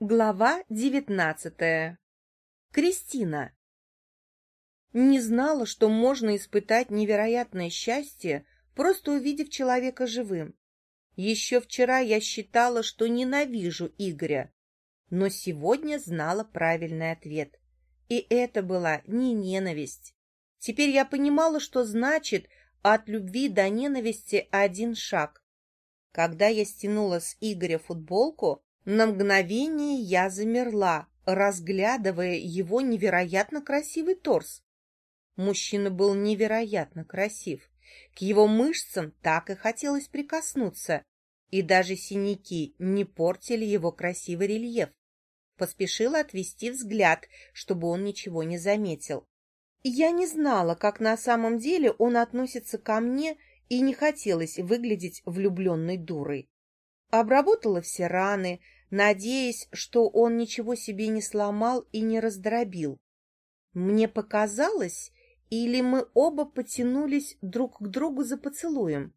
Глава девятнадцатая. Кристина. Не знала, что можно испытать невероятное счастье, просто увидев человека живым. Еще вчера я считала, что ненавижу Игоря, но сегодня знала правильный ответ. И это была не ненависть. Теперь я понимала, что значит от любви до ненависти один шаг. Когда я стянула с Игоря футболку, на мгновение я замерла, разглядывая его невероятно красивый торс. Мужчина был невероятно красив. К его мышцам так и хотелось прикоснуться, и даже синяки не портили его красивый рельеф. Поспешила отвести взгляд, чтобы он ничего не заметил. Я не знала, как на самом деле он относится ко мне, и не хотелось выглядеть влюбленной дурой. Обработала все раны, надеясь, что он ничего себе не сломал и не раздробил. Мне показалось, или мы оба потянулись друг к другу за поцелуем.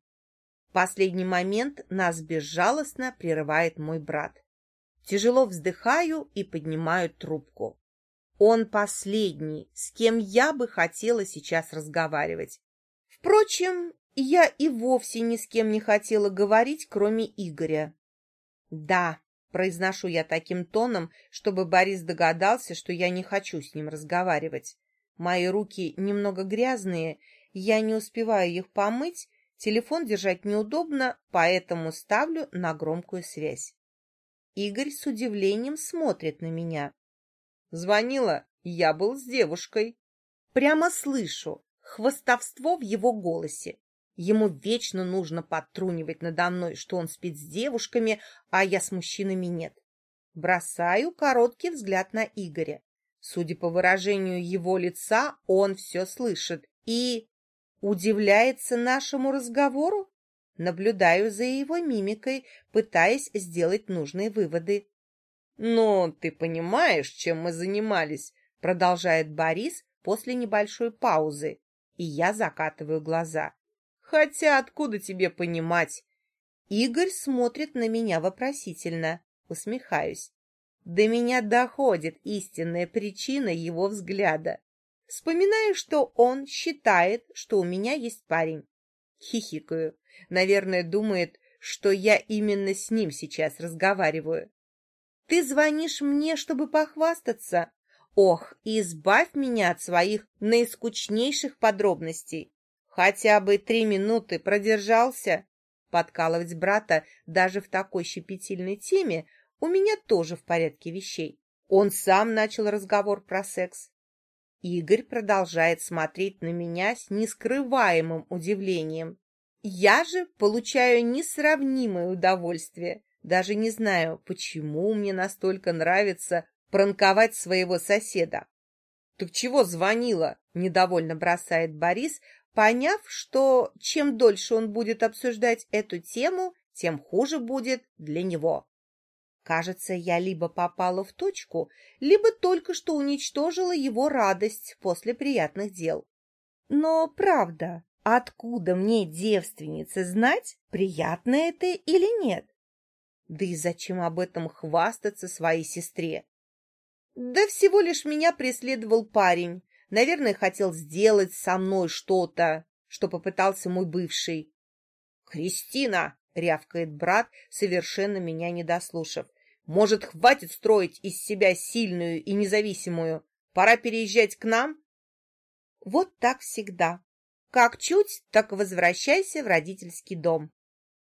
В последний момент нас безжалостно прерывает мой брат. Тяжело вздыхаю и поднимаю трубку. Он последний, с кем я бы хотела сейчас разговаривать. Впрочем, я и вовсе ни с кем не хотела говорить, кроме Игоря. Да, Произношу я таким тоном, чтобы Борис догадался, что я не хочу с ним разговаривать. Мои руки немного грязные, я не успеваю их помыть, телефон держать неудобно, поэтому ставлю на громкую связь. Игорь с удивлением смотрит на меня. Звонила, я был с девушкой. Прямо слышу хвостовство в его голосе. Ему вечно нужно подтрунивать надо мной, что он спит с девушками, а я с мужчинами нет. Бросаю короткий взгляд на Игоря. Судя по выражению его лица, он все слышит и удивляется нашему разговору. Наблюдаю за его мимикой, пытаясь сделать нужные выводы. «Ну, ты понимаешь, чем мы занимались?» — продолжает Борис после небольшой паузы, и я закатываю глаза. Хотя откуда тебе понимать? Игорь смотрит на меня вопросительно. Усмехаюсь. До меня доходит истинная причина его взгляда. Вспоминаю, что он считает, что у меня есть парень. Хихикаю. Наверное, думает, что я именно с ним сейчас разговариваю. Ты звонишь мне, чтобы похвастаться? Ох, избавь меня от своих наискучнейших подробностей. Хотя бы три минуты продержался. Подкалывать брата даже в такой щепетильной теме у меня тоже в порядке вещей. Он сам начал разговор про секс. Игорь продолжает смотреть на меня с нескрываемым удивлением. Я же получаю несравнимое удовольствие. Даже не знаю, почему мне настолько нравится пранковать своего соседа. «Так чего звонила?» — недовольно бросает Борис, поняв, что чем дольше он будет обсуждать эту тему, тем хуже будет для него. Кажется, я либо попала в точку, либо только что уничтожила его радость после приятных дел. Но правда, откуда мне, девственнице, знать, приятно это или нет? Да и зачем об этом хвастаться своей сестре? Да всего лишь меня преследовал парень, Наверное, хотел сделать со мной что-то, что попытался мой бывший. «Кристина!» — рявкает брат, совершенно меня не дослушав. «Может, хватит строить из себя сильную и независимую? Пора переезжать к нам?» Вот так всегда. Как чуть, так возвращайся в родительский дом.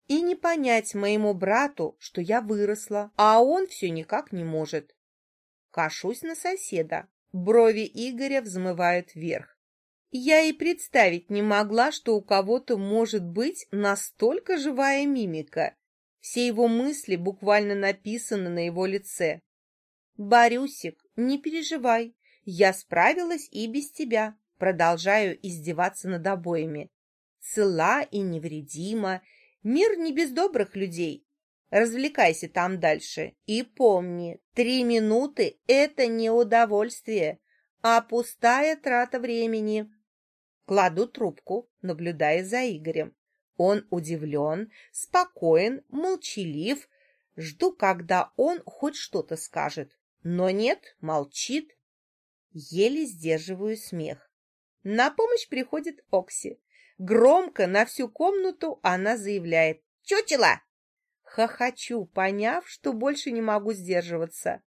И не понять моему брату, что я выросла, а он все никак не может. Кашусь на соседа. Брови Игоря взмывают вверх. Я и представить не могла, что у кого-то может быть настолько живая мимика. Все его мысли буквально написаны на его лице. «Борюсик, не переживай, я справилась и без тебя», продолжаю издеваться над обоими. Цела и невредима, мир не без добрых людей, Развлекайся там дальше. И помни, три минуты — это не удовольствие, а пустая трата времени. Кладу трубку, наблюдая за Игорем. Он удивлен, спокоен, молчалив, Жду, когда он хоть что-то скажет. Но нет, молчит. Еле сдерживаю смех. На помощь приходит Окси. Громко на всю комнату она заявляет «Чучело!» Хохочу, поняв, что больше не могу сдерживаться.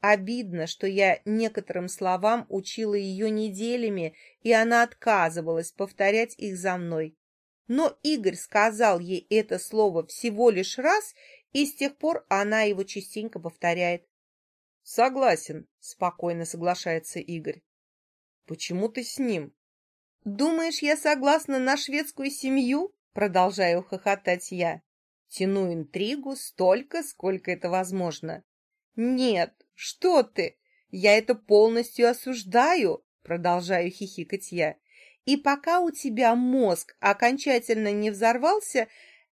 Обидно, что я некоторым словам учила ее неделями, и она отказывалась повторять их за мной. Но Игорь сказал ей это слово всего лишь раз, и с тех пор она его частенько повторяет. — Согласен, — спокойно соглашается Игорь. — Почему ты с ним? — Думаешь, я согласна на шведскую семью? — продолжаю хохотать я. Тяну интригу столько, сколько это возможно. — Нет, что ты? Я это полностью осуждаю, — продолжаю хихикать я. И пока у тебя мозг окончательно не взорвался,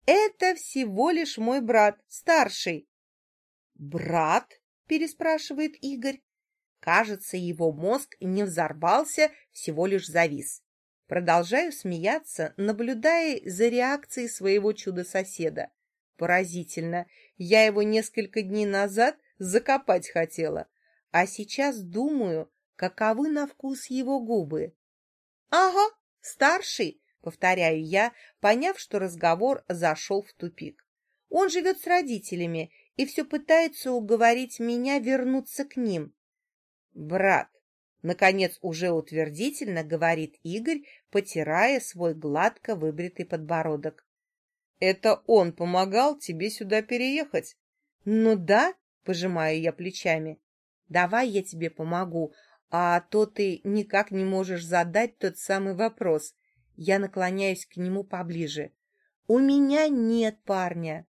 это всего лишь мой брат, старший. Брат? переспрашивает Игорь. Кажется, его мозг не взорвался, всего лишь завис. Продолжаю смеяться, наблюдая за реакцией своего чудо-соседа. Поразительно. Я его несколько дней назад закопать хотела, а сейчас думаю, каковы на вкус его губы. — Ага, старший, Повторяю я, поняв, что разговор зашел в тупик. Он живет с родителями и все пытается уговорить меня вернуться к ним. Брат, наконец уже утвердительно говорит Игорь, потирая свой гладко выбритый подбородок. Это он помогал тебе сюда переехать? Ну да, пожимаю я плечами. Давай я тебе помогу, а то ты никак не можешь задать тот самый вопрос. Я наклоняюсь к нему поближе. «У меня нет парня.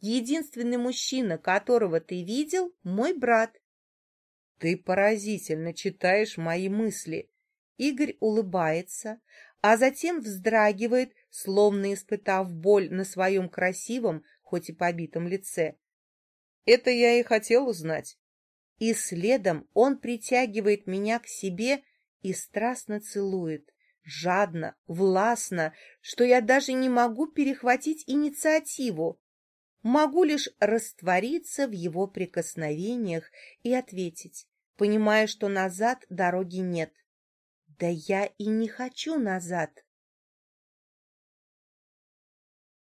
Единственный мужчина, которого ты видел, мой брат». «Ты поразительно читаешь мои мысли». Игорь улыбается, а затем вздрагивает, словно испытав боль на своем красивом, хоть и побитом лице. «Это я и хотел узнать». И следом он притягивает меня к себе и страстно целует жадно, властно, что я даже не могу перехватить инициативу. Могу лишь раствориться в его прикосновениях и ответить, понимая, что назад дороги нет. Да я и не хочу назад.